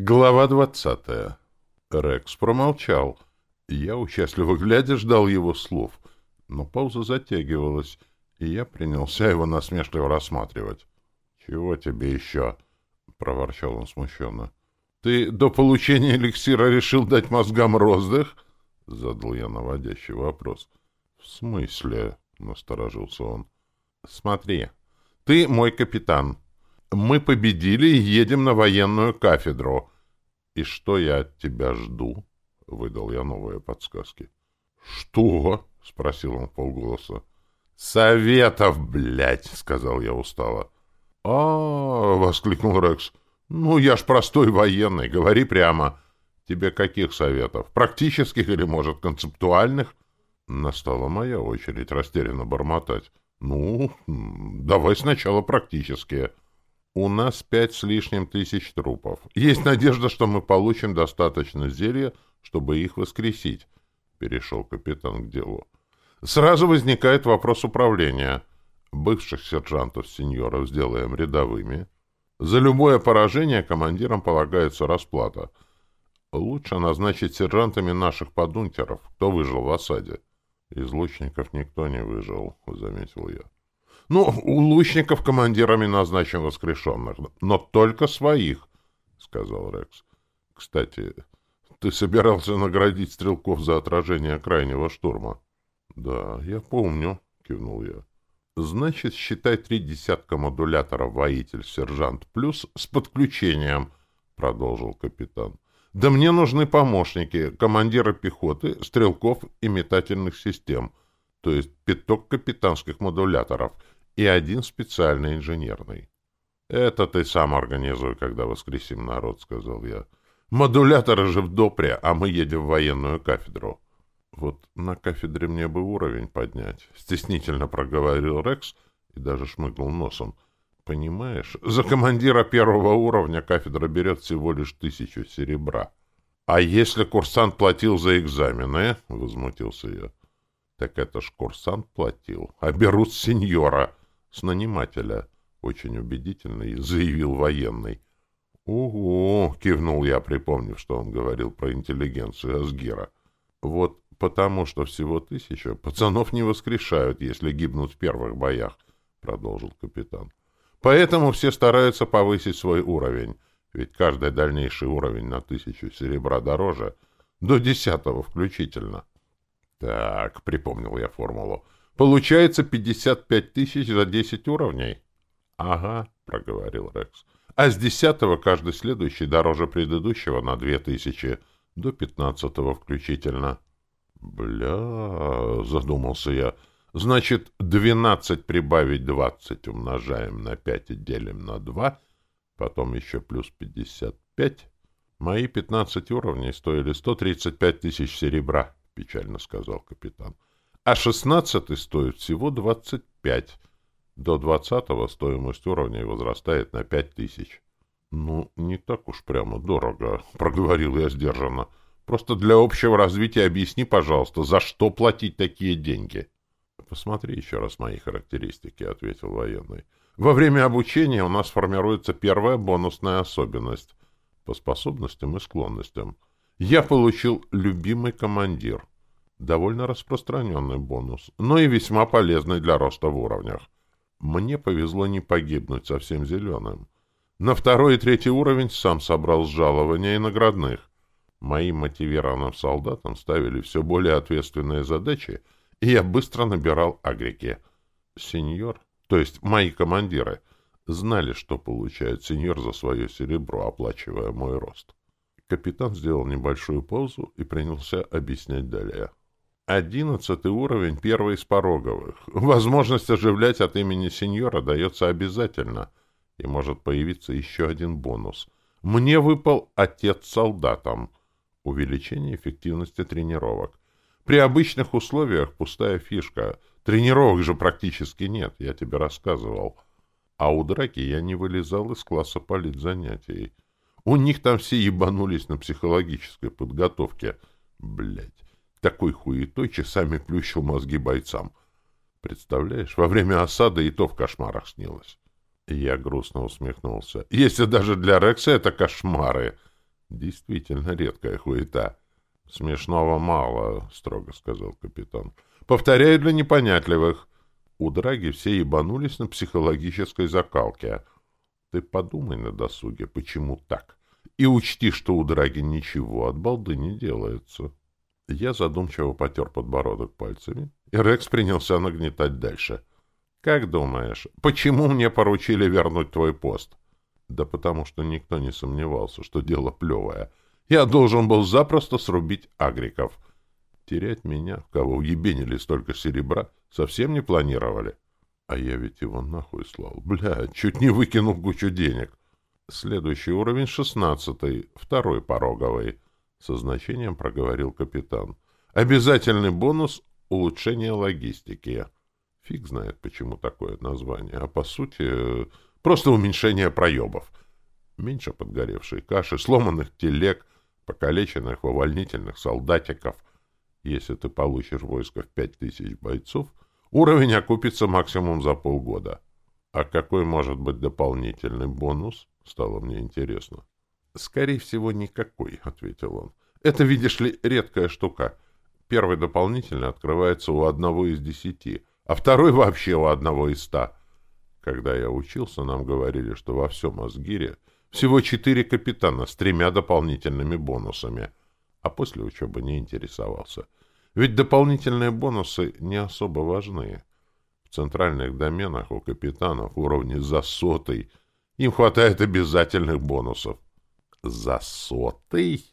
Глава 20. Рекс промолчал. Я участливо глядя ждал его слов, но пауза затягивалась, и я принялся его насмешливо рассматривать. «Чего тебе еще?» — проворчал он смущенно. «Ты до получения эликсира решил дать мозгам роздых?» — задал я наводящий вопрос. «В смысле?» — насторожился он. «Смотри, ты мой капитан». Мы победили и едем на военную кафедру. И что я от тебя жду? Выдал я новые подсказки. Что? Спросил он полголоса. Советов, блядь, сказал я устало. А, -а, -а воскликнул Рекс. Ну, я ж простой военный, говори прямо. Тебе каких советов? Практических или, может, концептуальных? Настала моя очередь растерянно бормотать. Ну, давай сначала практические. У нас пять с лишним тысяч трупов. Есть надежда, что мы получим достаточно зелья, чтобы их воскресить, — перешел капитан к делу. Сразу возникает вопрос управления. Бывших сержантов-сеньоров сделаем рядовыми. За любое поражение командирам полагается расплата. Лучше назначить сержантами наших подунтеров, кто выжил в осаде. Из лучников никто не выжил, — заметил я. Ну, у лучников командирами назначен воскрешенных, но только своих, — сказал Рекс. — Кстати, ты собирался наградить стрелков за отражение крайнего штурма? — Да, я помню, — кивнул я. — Значит, считай три десятка модуляторов «Воитель Сержант Плюс» с подключением, — продолжил капитан. — Да мне нужны помощники, командиры пехоты, стрелков и метательных систем, то есть пяток капитанских модуляторов — и один специальный инженерный. «Это ты сам организуй, когда воскресим народ», — сказал я. «Модуляторы же в Допре, а мы едем в военную кафедру». «Вот на кафедре мне бы уровень поднять», — стеснительно проговорил Рекс и даже шмыгнул носом. «Понимаешь, за командира первого уровня кафедра берет всего лишь тысячу серебра». «А если курсант платил за экзамены?» — возмутился я. «Так это ж курсант платил, а берут сеньора» с нанимателя, очень убедительно заявил военный. «Ого!» — кивнул я, припомнив, что он говорил про интеллигенцию Асгира. «Вот потому, что всего тысяча, пацанов не воскрешают, если гибнут в первых боях», — продолжил капитан. «Поэтому все стараются повысить свой уровень, ведь каждый дальнейший уровень на тысячу серебра дороже, до десятого включительно». «Так», — припомнил я формулу, — Получается 55 тысяч за 10 уровней. — Ага, — проговорил Рекс. — А с десятого каждый следующий дороже предыдущего на две тысячи, до пятнадцатого включительно. — Бля, — задумался я, — значит, 12 прибавить 20 умножаем на 5 и делим на 2, потом еще плюс 55. Мои 15 уровней стоили 135 тысяч серебра, — печально сказал капитан. — а 16 стоит всего 25. До 20 стоимость уровня возрастает на 5000. Ну, не так уж прямо дорого, проговорил я сдержанно. Просто для общего развития объясни, пожалуйста, за что платить такие деньги? Посмотри еще раз мои характеристики, ответил военный. Во время обучения у нас формируется первая бонусная особенность по способностям и склонностям. Я получил любимый командир довольно распространенный бонус, но и весьма полезный для роста в уровнях. Мне повезло не погибнуть совсем зеленым. На второй и третий уровень сам собрал с жалования и наградных. Моим мотивированным солдатам ставили все более ответственные задачи, и я быстро набирал агрики. Сеньор, то есть мои командиры, знали, что получает сеньор за свое серебро, оплачивая мой рост. Капитан сделал небольшую паузу и принялся объяснять далее. 11 уровень первый из пороговых. Возможность оживлять от имени сеньора дается обязательно. И может появиться еще один бонус. Мне выпал отец солдатом. Увеличение эффективности тренировок. При обычных условиях пустая фишка. Тренировок же практически нет, я тебе рассказывал. А у драки я не вылезал из класса политзанятий. У них там все ебанулись на психологической подготовке. Блять такой хуетой часами плющил мозги бойцам. Представляешь, во время осады и то в кошмарах снилось. Я грустно усмехнулся. Если даже для Рекса это кошмары. Действительно редкая хуета. Смешного мало, строго сказал капитан. Повторяю для непонятливых. У Драги все ебанулись на психологической закалке. Ты подумай на досуге, почему так. И учти, что у Драги ничего от балды не делается. Я задумчиво потер подбородок пальцами, и Рекс принялся нагнетать дальше. «Как думаешь, почему мне поручили вернуть твой пост?» «Да потому что никто не сомневался, что дело плевое. Я должен был запросто срубить агриков. Терять меня, кого уебенили столько серебра, совсем не планировали. А я ведь его нахуй слал. Бля, чуть не выкинул кучу денег. Следующий уровень шестнадцатый, второй пороговый». — со значением проговорил капитан. «Обязательный бонус — улучшение логистики». Фиг знает, почему такое название, а по сути просто уменьшение проебов. Меньше подгоревшей каши, сломанных телег, покалеченных увольнительных солдатиков. Если ты получишь войско в пять тысяч бойцов, уровень окупится максимум за полгода. А какой может быть дополнительный бонус, стало мне интересно скорее всего, никакой, — ответил он. Это, видишь ли, редкая штука. Первый дополнительно открывается у одного из десяти, а второй вообще у одного из ста. Когда я учился, нам говорили, что во всем Асгире всего четыре капитана с тремя дополнительными бонусами. А после учебы не интересовался. Ведь дополнительные бонусы не особо важны. В центральных доменах у капитанов уровни за сотый. Им хватает обязательных бонусов за сотый?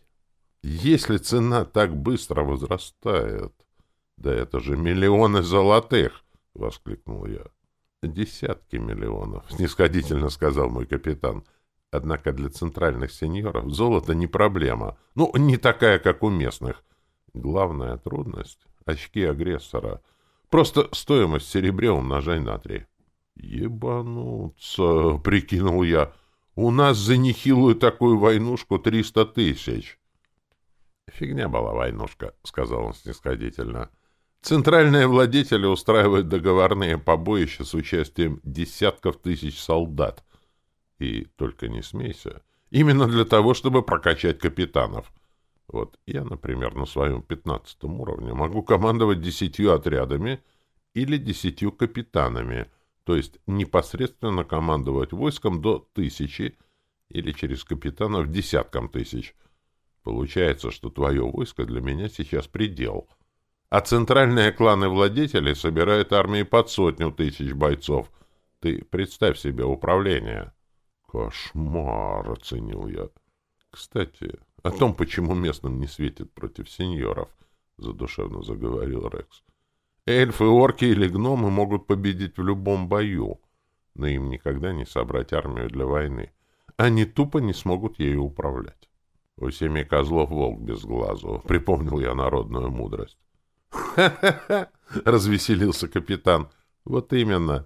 Если цена так быстро возрастает, да это же миллионы золотых! — воскликнул я. — Десятки миллионов, — снисходительно сказал мой капитан. Однако для центральных сеньоров золото не проблема. Ну, не такая, как у местных. Главная трудность — очки агрессора. Просто стоимость серебре умножай на три. — Ебануться, — прикинул я. — у нас за нехилую такую войнушку триста тысяч. — Фигня была войнушка, — сказал он снисходительно. Центральные владетели устраивают договорные побоища с участием десятков тысяч солдат. И только не смейся. Именно для того, чтобы прокачать капитанов. Вот я, например, на своем пятнадцатом уровне могу командовать десятью отрядами или десятью капитанами — то есть непосредственно командовать войском до тысячи или через капитана в десяткам тысяч. Получается, что твое войско для меня сейчас предел. А центральные кланы владетелей собирают армии под сотню тысяч бойцов. Ты представь себе управление. Кошмар, оценил я. Кстати, о том, почему местным не светит против сеньоров, задушевно заговорил Рекс. Эльфы орки или гномы могут победить в любом бою, но им никогда не собрать армию для войны. Они тупо не смогут ею управлять. У семи козлов волк без глазу. Припомнил я народную мудрость. Развеселился капитан. «Вот именно.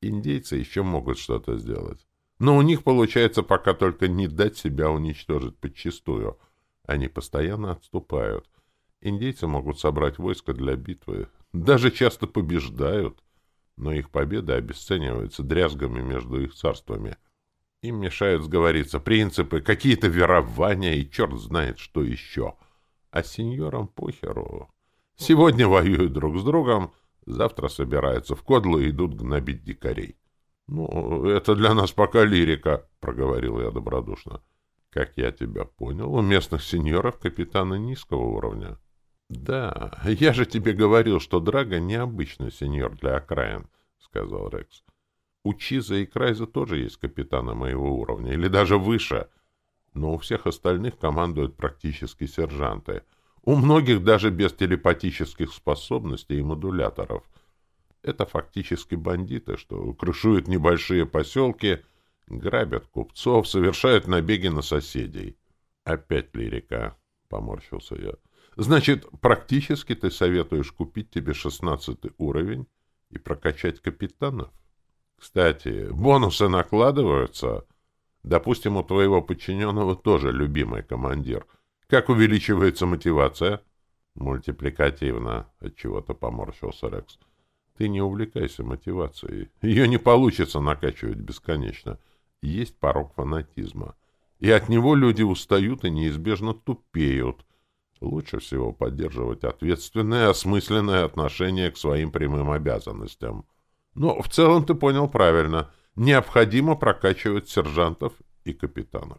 Индейцы еще могут что-то сделать. Но у них получается пока только не дать себя уничтожить подчистую. Они постоянно отступают. Индейцы могут собрать войско для битвы, даже часто побеждают, но их победы обесцениваются дрязгами между их царствами. Им мешают сговориться принципы, какие-то верования и черт знает что еще. А сеньорам похеру. Сегодня воюют друг с другом, завтра собираются в кодлу и идут гнобить дикарей. — Ну, это для нас пока лирика, — проговорил я добродушно. — Как я тебя понял, у местных сеньоров капитаны низкого уровня. Да, я же тебе говорил, что Драго необычный сеньор для окраин, сказал Рекс. У Чиза и Крайза тоже есть капитаны моего уровня, или даже выше. Но у всех остальных командуют практически сержанты. У многих даже без телепатических способностей и модуляторов. Это фактически бандиты, что крышуют небольшие поселки, грабят купцов, совершают набеги на соседей. Опять лирика, поморщился я. Значит, практически ты советуешь купить тебе 16 уровень и прокачать капитанов. Кстати, бонусы накладываются. Допустим, у твоего подчиненного тоже любимый командир. Как увеличивается мотивация? Мультипликативно. От чего-то поморщился Рекс. Ты не увлекайся мотивацией. Ее не получится накачивать бесконечно. Есть порог фанатизма. И от него люди устают и неизбежно тупеют — Лучше всего поддерживать ответственное, осмысленное отношение к своим прямым обязанностям. Но в целом ты понял правильно. Необходимо прокачивать сержантов и капитанов.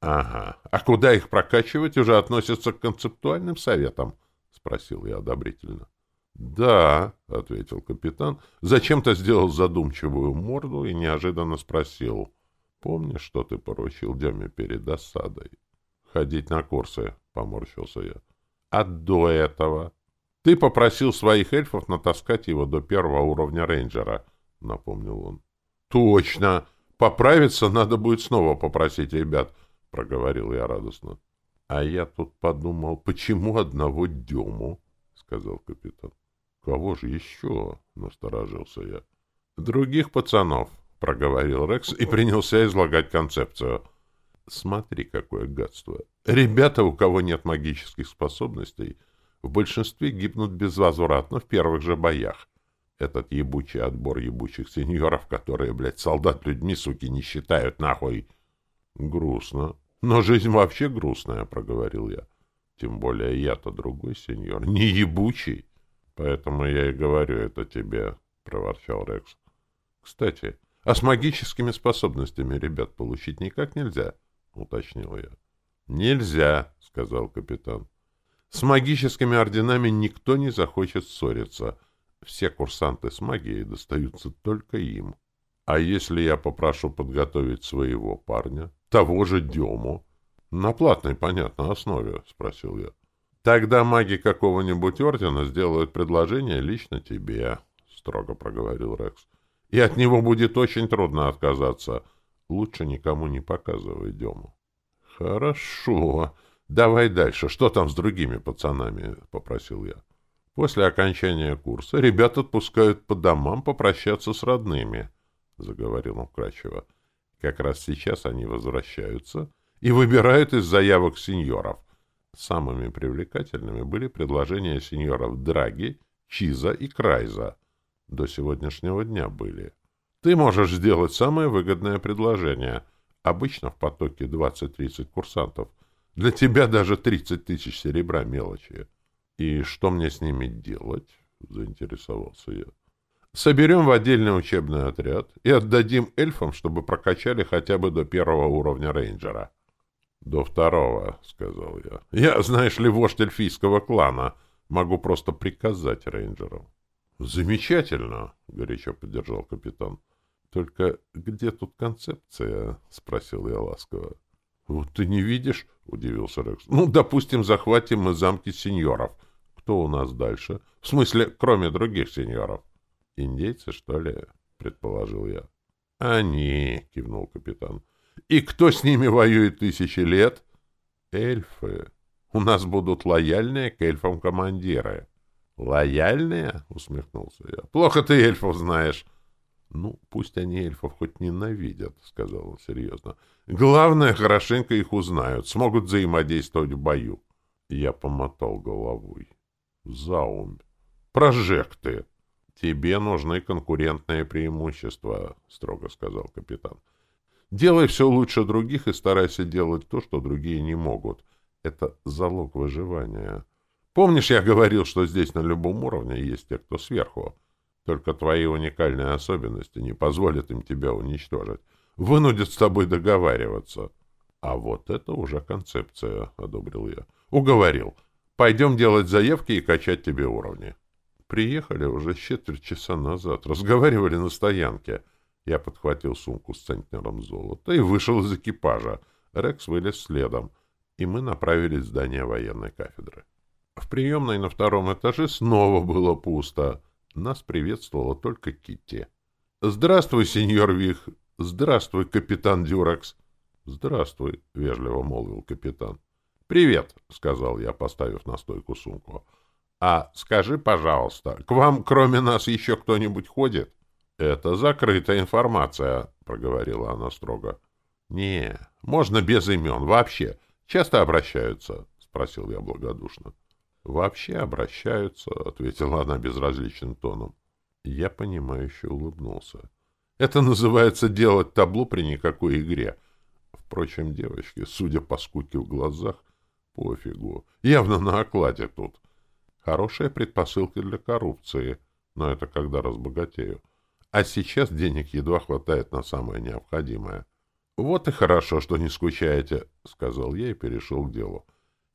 Ага. А куда их прокачивать уже относится к концептуальным советам? Спросил я одобрительно. Да, ответил капитан. Зачем-то сделал задумчивую морду и неожиданно спросил. Помнишь, что ты поручил Деме перед осадой? Ходить на курсы, — поморщился я. «Отдуй этого!» «Ты попросил своих эльфов натаскать его до первого уровня рейнджера», — напомнил он. «Точно! Поправиться надо будет снова попросить ребят», — проговорил я радостно. «А я тут подумал, почему одного Дему?» — сказал капитан. «Кого же еще?» — насторожился я. «Других пацанов», — проговорил Рекс и принялся излагать концепцию смотри, какое гадство. Ребята, у кого нет магических способностей, в большинстве гибнут безвозвратно в первых же боях. Этот ебучий отбор ебучих сеньоров, которые, блядь, солдат людьми, суки, не считают, нахуй. Грустно. Но жизнь вообще грустная, проговорил я. Тем более я-то другой сеньор, не ебучий. Поэтому я и говорю это тебе, проворчал Рекс. Кстати, а с магическими способностями ребят получить никак нельзя. —— уточнил я. «Нельзя», — сказал капитан. «С магическими орденами никто не захочет ссориться. Все курсанты с магией достаются только им. А если я попрошу подготовить своего парня, того же Дему?» «На платной, понятно, основе», — спросил я. «Тогда маги какого-нибудь ордена сделают предложение лично тебе», — строго проговорил Рекс. «И от него будет очень трудно отказаться». Лучше никому не показывай Дему. — Хорошо. Давай дальше. Что там с другими пацанами? — попросил я. После окончания курса ребят отпускают по домам попрощаться с родными, — заговорил он вкрадчиво. Как раз сейчас они возвращаются и выбирают из заявок сеньоров. Самыми привлекательными были предложения сеньоров Драги, Чиза и Крайза. До сегодняшнего дня были. — ты можешь сделать самое выгодное предложение. Обычно в потоке 20-30 курсантов. Для тебя даже 30 тысяч серебра мелочи. И что мне с ними делать? Заинтересовался я. Соберем в отдельный учебный отряд и отдадим эльфам, чтобы прокачали хотя бы до первого уровня рейнджера. До второго, сказал я. Я, знаешь ли, вождь эльфийского клана. Могу просто приказать рейнджерам. Замечательно, горячо поддержал капитан. Только где тут концепция? — спросил я ласково. — ты не видишь? — удивился Рекс. — Ну, допустим, захватим мы замки сеньоров. Кто у нас дальше? В смысле, кроме других сеньоров? — Индейцы, что ли? — предположил я. — Они, — кивнул капитан. — И кто с ними воюет тысячи лет? — Эльфы. У нас будут лояльные к эльфам командиры. — Лояльные? — усмехнулся я. — Плохо ты эльфов знаешь. — ну, пусть они эльфов хоть ненавидят, — сказал он серьезно. Главное, хорошенько их узнают, смогут взаимодействовать в бою. Я помотал головой. Заумь. Прожекты. Тебе нужны конкурентные преимущества, — строго сказал капитан. Делай все лучше других и старайся делать то, что другие не могут. Это залог выживания. Помнишь, я говорил, что здесь на любом уровне есть те, кто сверху? Только твои уникальные особенности не позволят им тебя уничтожить. Вынудят с тобой договариваться. — А вот это уже концепция, — одобрил я. — Уговорил. Пойдем делать заявки и качать тебе уровни. Приехали уже четверть часа назад. Разговаривали на стоянке. Я подхватил сумку с центнером золота и вышел из экипажа. Рекс вылез следом, и мы направились в здание военной кафедры. В приемной на втором этаже снова было пусто. Нас приветствовала только Китти. «Здравствуй, сеньор Вих! Здравствуй, капитан Дюракс!» «Здравствуй!» — вежливо молвил капитан. «Привет!» — сказал я, поставив на стойку сумку. «А скажи, пожалуйста, к вам кроме нас еще кто-нибудь ходит?» «Это закрытая информация», — проговорила она строго. «Не, можно без имен, вообще. Часто обращаются?» — спросил я благодушно вообще обращаются, — ответила она безразличным тоном. Я понимающе улыбнулся. Это называется делать табло при никакой игре. Впрочем, девочки, судя по скуке в глазах, пофигу. Явно на окладе тут. Хорошая предпосылка для коррупции, но это когда разбогатею. А сейчас денег едва хватает на самое необходимое. — Вот и хорошо, что не скучаете, — сказал я и перешел к делу.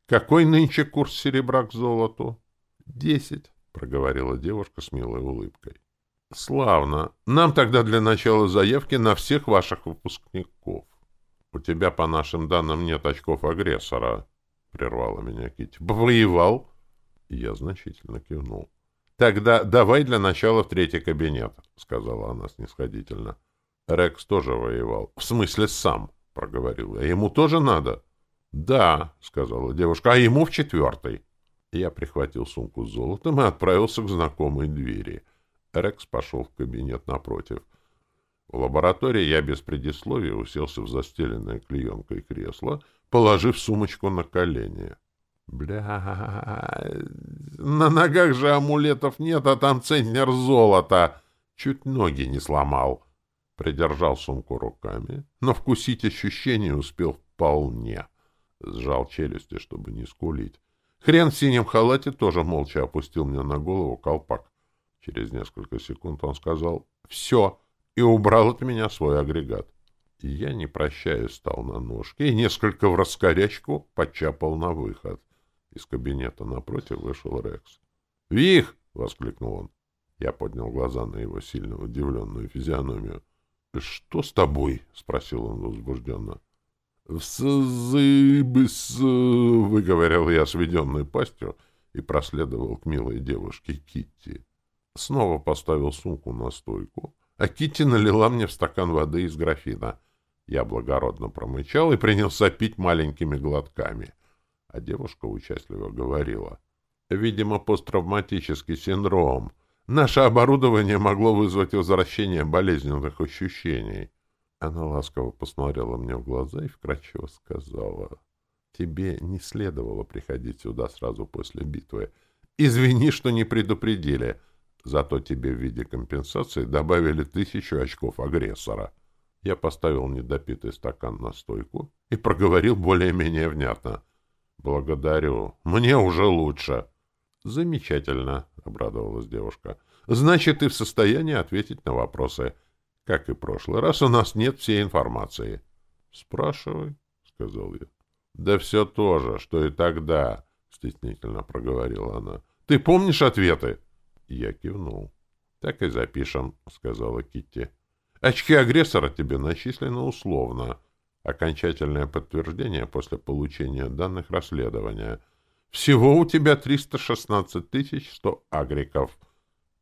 Какой нынче курс серебра к золоту? — Десять, — проговорила девушка с милой улыбкой. — Славно. Нам тогда для начала заявки на всех ваших выпускников. — У тебя, по нашим данным, нет очков агрессора, — прервала меня Кити. Воевал? Я значительно кивнул. — Тогда давай для начала в третий кабинет, — сказала она снисходительно. — Рекс тоже воевал. — В смысле сам, — проговорил я. — Ему тоже надо? — «Да», — сказала девушка, — «а ему в четвертый». Я прихватил сумку с золотом и отправился к знакомой двери. Рекс пошел в кабинет напротив. В лаборатории я без предисловия уселся в застеленное клеенкой кресло, положив сумочку на колени. «Бля... На ногах же амулетов нет, а там ценнер золота!» Чуть ноги не сломал. Придержал сумку руками, но вкусить ощущение успел вполне сжал челюсти, чтобы не скулить. Хрен в синем халате тоже молча опустил мне на голову колпак. Через несколько секунд он сказал «Все!» и убрал от меня свой агрегат. Я, не прощаясь, встал на ножки и несколько в раскорячку подчапал на выход. Из кабинета напротив вышел Рекс. «Вих!» — воскликнул он. Я поднял глаза на его сильно удивленную физиономию. «Что с тобой?» — спросил он возбужденно заебись, выговорил я сведенной пастью и проследовал к милой девушке Китти. Снова поставил сумку на стойку, а Китти налила мне в стакан воды из графина. Я благородно промычал и принялся пить маленькими глотками. А девушка участливо говорила. «Видимо, посттравматический синдром. Наше оборудование могло вызвать возвращение болезненных ощущений. Она ласково посмотрела мне в глаза и вкрадчиво сказала, «Тебе не следовало приходить сюда сразу после битвы. Извини, что не предупредили. Зато тебе в виде компенсации добавили тысячу очков агрессора». Я поставил недопитый стакан на стойку и проговорил более-менее внятно. «Благодарю. Мне уже лучше». «Замечательно», — обрадовалась девушка. «Значит, ты в состоянии ответить на вопросы» как и в прошлый раз, у нас нет всей информации. — Спрашивай, — сказал я. — Да все то же, что и тогда, — стеснительно проговорила она. — Ты помнишь ответы? Я кивнул. — Так и запишем, — сказала Китти. — Очки агрессора тебе начислены условно. Окончательное подтверждение после получения данных расследования. Всего у тебя 316 тысяч 100 агриков.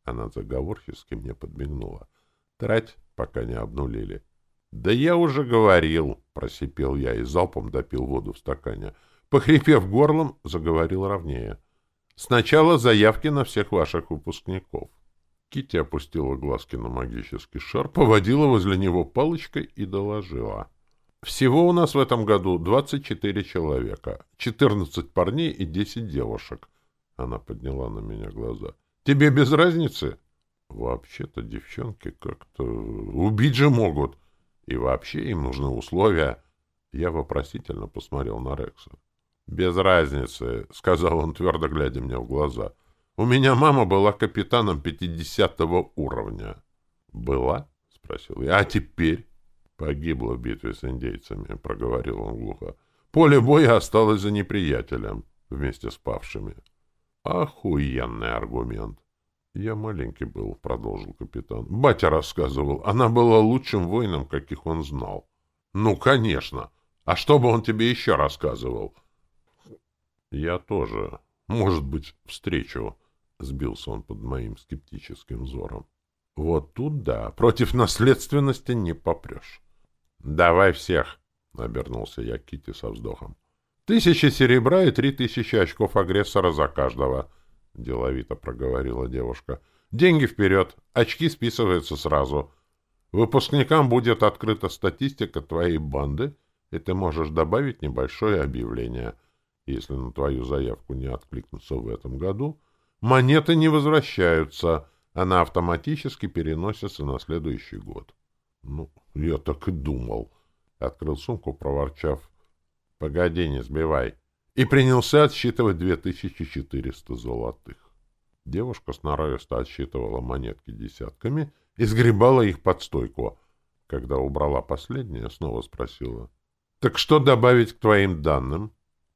Она заговорчески мне подмигнула. — Трать пока не обнулили. «Да я уже говорил», — просипел я и залпом допил воду в стакане. Похрипев горлом, заговорил ровнее. «Сначала заявки на всех ваших выпускников». Кити опустила глазки на магический шар, поводила возле него палочкой и доложила. «Всего у нас в этом году 24 человека, 14 парней и 10 девушек». Она подняла на меня глаза. «Тебе без разницы?» Вообще-то девчонки как-то... Убить же могут. И вообще им нужны условия. Я вопросительно посмотрел на Рекса. «Без разницы», — сказал он, твердо глядя мне в глаза. «У меня мама была капитаном пятидесятого уровня». «Была?» — спросил я. «А теперь?» «Погибла в битве с индейцами», — проговорил он глухо. «Поле боя осталось за неприятелем вместе с павшими». «Охуенный аргумент!» «Я маленький был», — продолжил капитан. «Батя рассказывал. Она была лучшим воином, каких он знал». «Ну, конечно. А что бы он тебе еще рассказывал?» «Я тоже. Может быть, встречу», — сбился он под моим скептическим взором. «Вот тут да. Против наследственности не попрешь». «Давай всех», — обернулся я Кити со вздохом. «Тысяча серебра и три тысячи очков агрессора за каждого». — деловито проговорила девушка. «Деньги вперед! Очки списываются сразу. Выпускникам будет открыта статистика твоей банды, и ты можешь добавить небольшое объявление. Если на твою заявку не откликнутся в этом году, монеты не возвращаются, она автоматически переносится на следующий год». «Ну, я так и думал», — открыл сумку, проворчав. «Погоди, не сбивай» и принялся отсчитывать 2400 золотых. Девушка сноровисто отсчитывала монетки десятками и сгребала их под стойку. Когда убрала последнее, снова спросила. «Так что добавить к твоим данным?»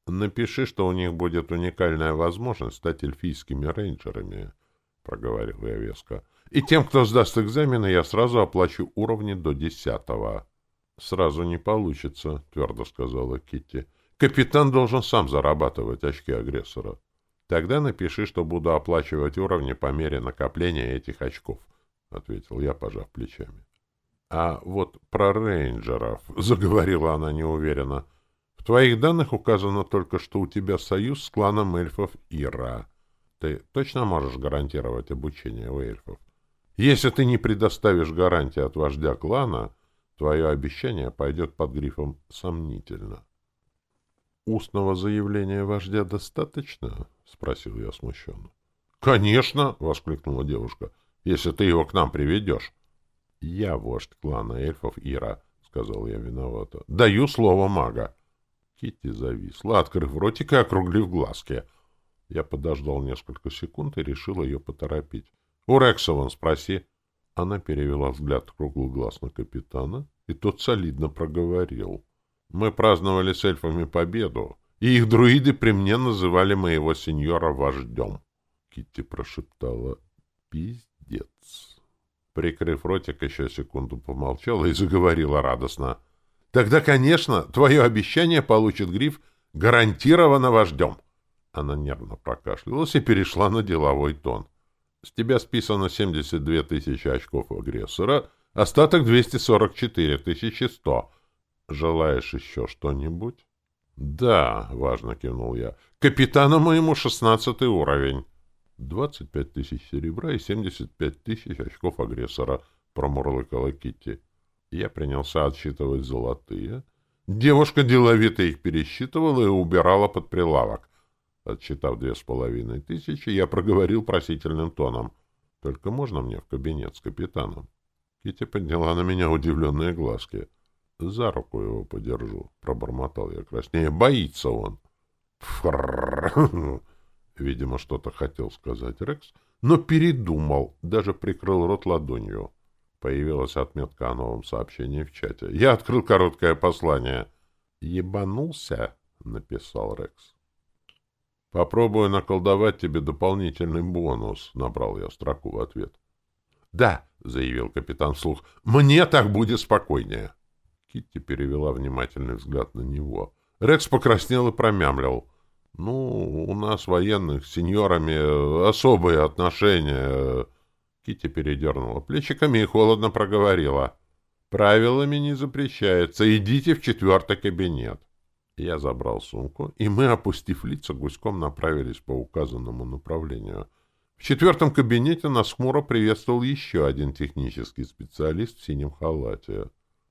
«Напиши, что у них будет уникальная возможность стать эльфийскими рейнджерами», — проговорил я веско. «И тем, кто сдаст экзамены, я сразу оплачу уровни до десятого». «Сразу не получится», — твердо сказала Китти. Капитан должен сам зарабатывать очки агрессора. Тогда напиши, что буду оплачивать уровни по мере накопления этих очков, — ответил я, пожав плечами. — А вот про рейнджеров, — заговорила она неуверенно, — в твоих данных указано только, что у тебя союз с кланом эльфов Ира. Ты точно можешь гарантировать обучение у эльфов? Если ты не предоставишь гарантии от вождя клана, твое обещание пойдет под грифом «сомнительно» устного заявления вождя достаточно? — спросил я смущенно. — Конечно! — воскликнула девушка. — Если ты его к нам приведешь. — Я вождь клана эльфов Ира, — сказал я виновато. — Даю слово мага. Китти зависла, открыв ротик и округлив глазки. Я подождал несколько секунд и решил ее поторопить. — У Рексован спроси. Она перевела взгляд круглый глаз на капитана, и тот солидно проговорил. — мы праздновали с эльфами победу, и их друиды при мне называли моего сеньора вождем. Китти прошептала «Пиздец». Прикрыв ротик, еще секунду помолчала и заговорила радостно. «Тогда, конечно, твое обещание получит гриф гарантированно вождем». Она нервно прокашлялась и перешла на деловой тон. «С тебя списано 72 тысячи очков агрессора, остаток 244 тысячи 100». Желаешь еще что-нибудь? Да, важно кивнул я. Капитана моему шестнадцатый уровень. Двадцать пять тысяч серебра и семьдесят пять тысяч очков агрессора, промурлыкала Китти. Я принялся отсчитывать золотые. Девушка деловито их пересчитывала и убирала под прилавок. Отсчитав две с половиной тысячи, я проговорил просительным тоном. «Только можно мне в кабинет с капитаном?» Кити подняла на меня удивленные глазки за руку его подержу, — пробормотал я краснее. — Боится он. — Видимо, что-то хотел сказать Рекс, но передумал, даже прикрыл рот ладонью. Появилась отметка о новом сообщении в чате. Я открыл короткое послание. «Ебанулся?» — написал Рекс. «Попробую наколдовать тебе дополнительный бонус», — набрал я строку в ответ. «Да», — заявил капитан вслух, — «мне так будет спокойнее». Китти перевела внимательный взгляд на него. Рекс покраснел и промямлил. «Ну, у нас военных с сеньорами э, особые отношения». Китти передернула плечиками и холодно проговорила. «Правилами не запрещается. Идите в четвертый кабинет». Я забрал сумку, и мы, опустив лица, гуськом направились по указанному направлению. В четвертом кабинете нас хмуро приветствовал еще один технический специалист в синем халате.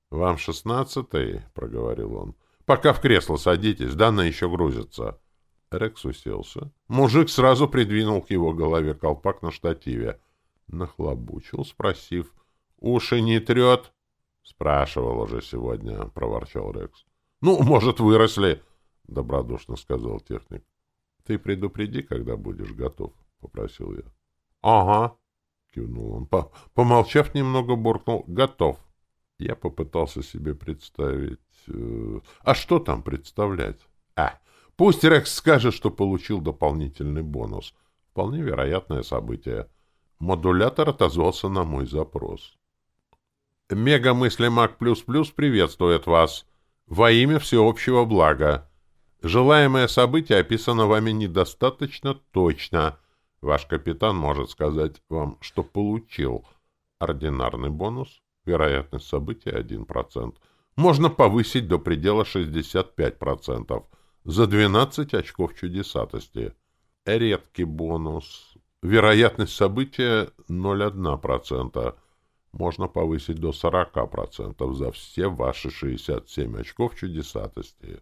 «Вам шестнадцатый?» — проговорил он. «Пока в кресло садитесь, Дана еще грузится». Рекс уселся. Мужик сразу придвинул к его голове колпак на штативе. Нахлобучил, спросив. «Уши не трет?» «Спрашивал уже сегодня», — проворчал Рекс. «Ну, может, выросли», — добродушно сказал техник. «Ты предупреди, когда будешь готов», — попросил я. «Ага», — кивнул он. По помолчав немного, буркнул. «Готов». Я попытался себе представить... Э, а что там представлять? А, пусть Рекс скажет, что получил дополнительный бонус. Вполне вероятное событие. Модулятор отозвался на мой запрос. Мега Мысли Маг Плюс Плюс приветствует вас. Во имя всеобщего блага. Желаемое событие описано вами недостаточно точно. Ваш капитан может сказать вам, что получил ординарный бонус, вероятность события 1%, можно повысить до предела 65% за 12 очков чудесатости. Редкий бонус. Вероятность события 0,1%. Можно повысить до 40% за все ваши 67 очков чудесатости.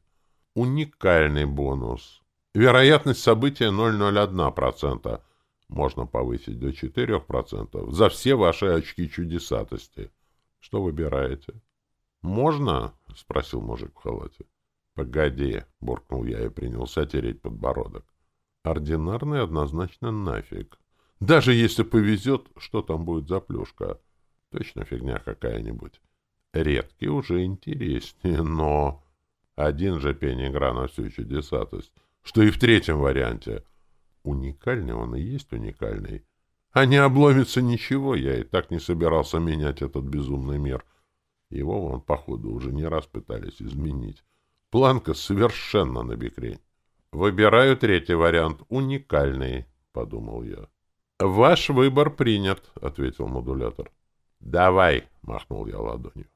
Уникальный бонус. Вероятность события 0,01%. Можно повысить до 4% за все ваши очки чудесатости. Что выбираете? Можно? спросил мужик в халате. Погоди, буркнул я и принялся тереть подбородок. Ординарный однозначно нафиг. Даже если повезет, что там будет за плюшка? Точно фигня какая-нибудь. Редкий уже интереснее, но... Один же пень игра на всю чудесатость, что и в третьем варианте. Уникальный он и есть уникальный а не обломится ничего, я и так не собирался менять этот безумный мир. Его вон, походу, уже не раз пытались изменить. Планка совершенно набекрень. «Выбираю третий вариант, уникальный», — подумал я. «Ваш выбор принят», — ответил модулятор. «Давай», — махнул я ладонью.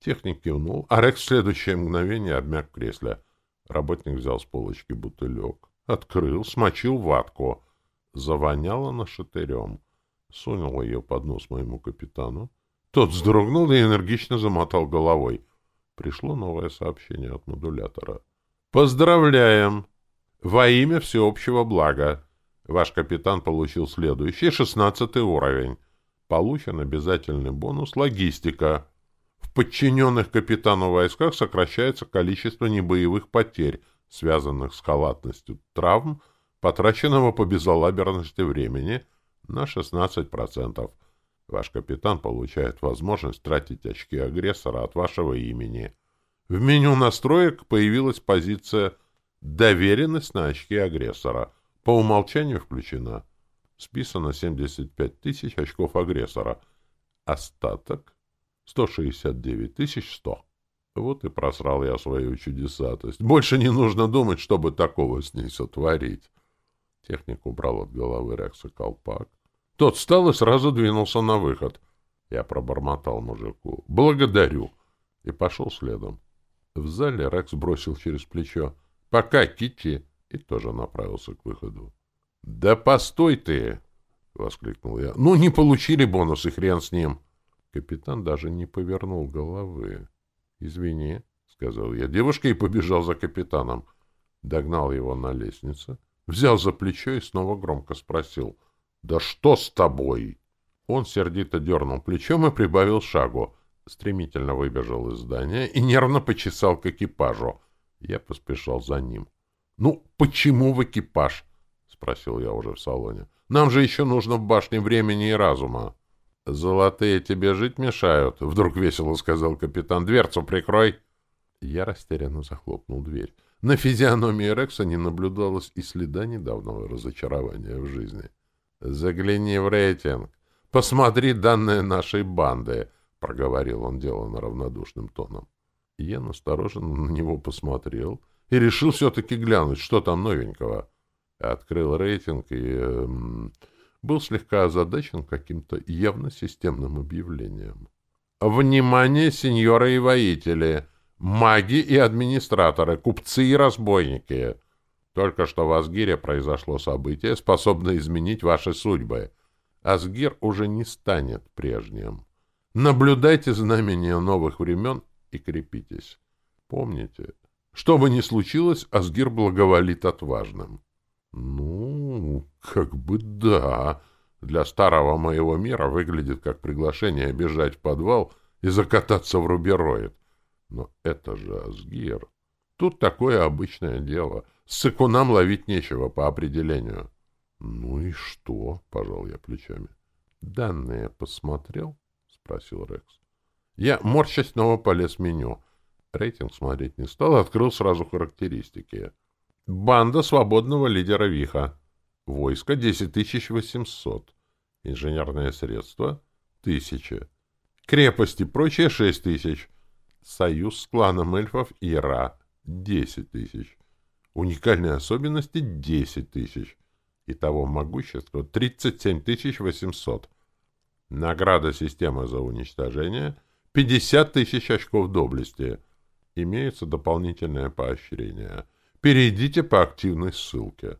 Техник кивнул, а Рекс в следующее мгновение обмяк в кресле. Работник взял с полочки бутылек, открыл, смочил ватку. Завоняло нашатырем. Сунул ее под нос моему капитану. Тот вздрогнул и энергично замотал головой. Пришло новое сообщение от модулятора. «Поздравляем! Во имя всеобщего блага! Ваш капитан получил следующий, шестнадцатый уровень. Получен обязательный бонус «Логистика». В подчиненных капитану войсках сокращается количество небоевых потерь, связанных с халатностью травм, потраченного по безалаберности времени – на 16%. Ваш капитан получает возможность тратить очки агрессора от вашего имени. В меню настроек появилась позиция «Доверенность на очки агрессора». По умолчанию включена. Списано 75 тысяч очков агрессора. Остаток — 169 тысяч 100. Вот и просрал я свою чудесатость. Больше не нужно думать, чтобы такого с ней сотворить. Техник убрал от головы Рекса колпак. Тот встал и сразу двинулся на выход. Я пробормотал мужику. «Благодарю!» И пошел следом. В зале Рекс бросил через плечо. «Пока, Китти!» И тоже направился к выходу. «Да постой ты!» — воскликнул я. «Ну, не получили бонус, и хрен с ним!» Капитан даже не повернул головы. «Извини», — сказал я Девушка и побежал за капитаном. Догнал его на лестнице — взял за плечо и снова громко спросил. «Да что с тобой?» Он сердито дернул плечом и прибавил шагу. Стремительно выбежал из здания и нервно почесал к экипажу. Я поспешал за ним. «Ну, почему в экипаж?» — спросил я уже в салоне. «Нам же еще нужно в башне времени и разума». «Золотые тебе жить мешают?» — вдруг весело сказал капитан. «Дверцу прикрой!» Я растерянно захлопнул дверь. На физиономии Рекса не наблюдалось и следа недавнего разочарования в жизни. «Загляни в рейтинг. Посмотри данные нашей банды», — проговорил он деланно равнодушным тоном. Я настороженно на него посмотрел и решил все-таки глянуть, что там новенького. Открыл рейтинг и э, был слегка озадачен каким-то явно системным объявлением. «Внимание, сеньоры и воители!» маги и администраторы, купцы и разбойники. Только что в Асгире произошло событие, способное изменить ваши судьбы. Асгир уже не станет прежним. Наблюдайте знамения новых времен и крепитесь. Помните, что бы ни случилось, Асгир благоволит отважным. Ну, как бы да. Для старого моего мира выглядит как приглашение бежать в подвал и закататься в рубероид. Но это же Асгир. Тут такое обычное дело. С икунам ловить нечего по определению. — Ну и что? — пожал я плечами. — Данные посмотрел? — спросил Рекс. Я, морща, снова полез в меню. Рейтинг смотреть не стал, открыл сразу характеристики. Банда свободного лидера Виха. Войско 10800. Инженерные средства — 1000. Крепости прочее — 6000. Союз с кланом эльфов Ира — 10 тысяч. Уникальные особенности — 10 тысяч. Итого могущество — 37 800. Награда системы за уничтожение — 50 тысяч очков доблести. Имеется дополнительное поощрение. Перейдите по активной ссылке.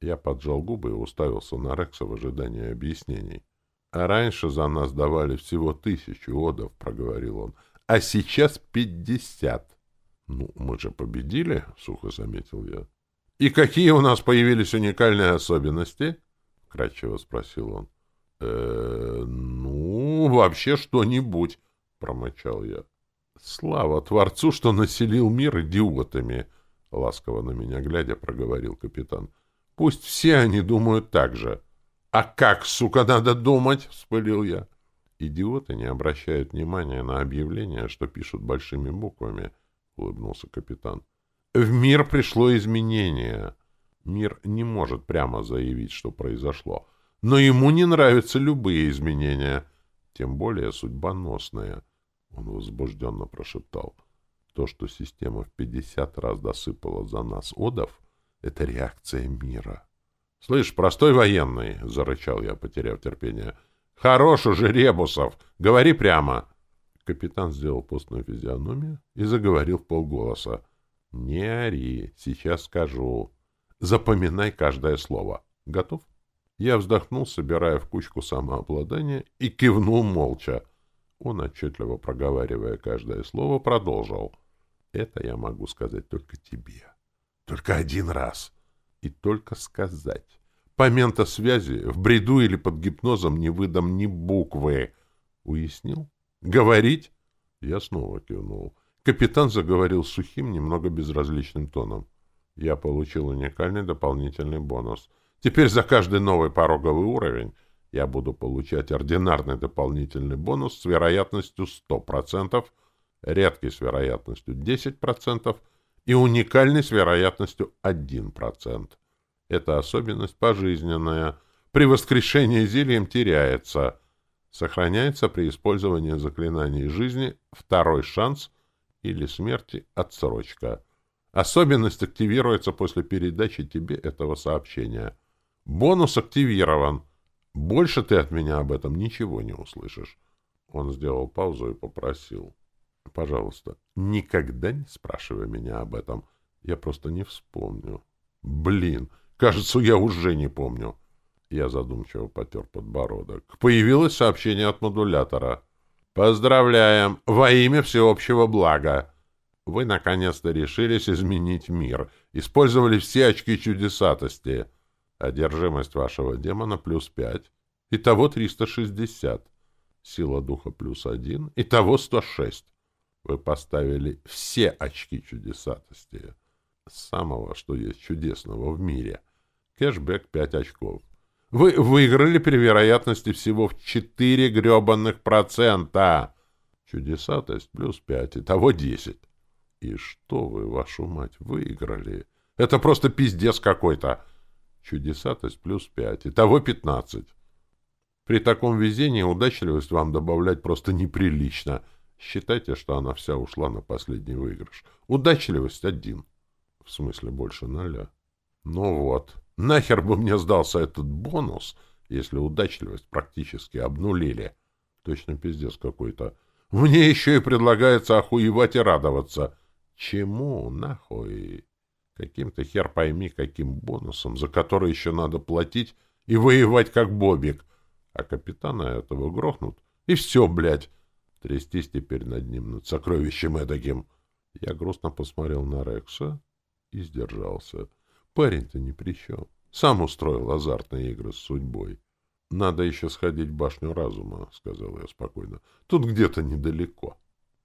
Я поджал губы и уставился на Рекса в ожидании объяснений. — А раньше за нас давали всего тысячу одов, — проговорил он а сейчас пятьдесят. Ну, мы же победили, сухо заметил я. И какие у нас появились уникальные особенности? Кратчево спросил он. Э, ну, вообще что-нибудь, Промочал я. Слава Творцу, что населил мир идиотами, ласково на меня глядя, проговорил капитан. Пусть все они думают так же. А как, сука, надо думать, вспылил я. Идиоты не обращают внимания на объявления, что пишут большими буквами, — улыбнулся капитан. В мир пришло изменение. Мир не может прямо заявить, что произошло. Но ему не нравятся любые изменения, тем более судьбоносные, — он возбужденно прошептал. То, что система в 50 раз досыпала за нас одов, — это реакция мира. — Слышь, простой военный, — зарычал я, потеряв терпение, — Хорош уже Ребусов! Говори прямо!» Капитан сделал постную физиономию и заговорил в полголоса. «Не ори, сейчас скажу. Запоминай каждое слово. Готов?» Я вздохнул, собирая в кучку самообладание, и кивнул молча. Он, отчетливо проговаривая каждое слово, продолжил. «Это я могу сказать только тебе. Только один раз. И только сказать по ментосвязи, в бреду или под гипнозом не выдам ни буквы. Уяснил? Говорить? Я снова кивнул. Капитан заговорил сухим, немного безразличным тоном. Я получил уникальный дополнительный бонус. Теперь за каждый новый пороговый уровень я буду получать ординарный дополнительный бонус с вероятностью 100%, редкий с вероятностью 10% и уникальный с вероятностью 1%. Эта особенность пожизненная. При воскрешении зельем теряется. Сохраняется при использовании заклинаний жизни второй шанс или смерти отсрочка. Особенность активируется после передачи тебе этого сообщения. Бонус активирован. Больше ты от меня об этом ничего не услышишь. Он сделал паузу и попросил. Пожалуйста, никогда не спрашивай меня об этом. Я просто не вспомню. Блин! — Кажется, я уже не помню. Я задумчиво потер подбородок. Появилось сообщение от модулятора. «Поздравляем! Во имя всеобщего блага! Вы наконец-то решились изменить мир, использовали все очки чудесатости. Одержимость вашего демона плюс пять. Итого 360. Сила духа плюс один. Итого 106. Вы поставили все очки чудесатости самого, что есть чудесного в мире. Кэшбэк 5 очков. Вы выиграли при вероятности всего в 4 гребанных процента. Чудеса, то есть плюс 5, итого 10. И что вы, вашу мать, выиграли? Это просто пиздец какой-то. Чудеса, то есть плюс 5, итого 15. При таком везении удачливость вам добавлять просто неприлично. Считайте, что она вся ушла на последний выигрыш. Удачливость один. В смысле, больше ноля. Ну вот, нахер бы мне сдался этот бонус, если удачливость практически обнулили. Точно пиздец какой-то. Мне еще и предлагается охуевать и радоваться. Чему нахуй? Каким-то хер пойми, каким бонусом, за который еще надо платить и воевать как бобик. А капитана этого грохнут, и все, блядь. Трястись теперь над ним, над сокровищем эдаким. Я грустно посмотрел на Рекса, и сдержался. Парень-то ни при чем. Сам устроил азартные игры с судьбой. — Надо еще сходить в башню разума, — сказал я спокойно. — Тут где-то недалеко. —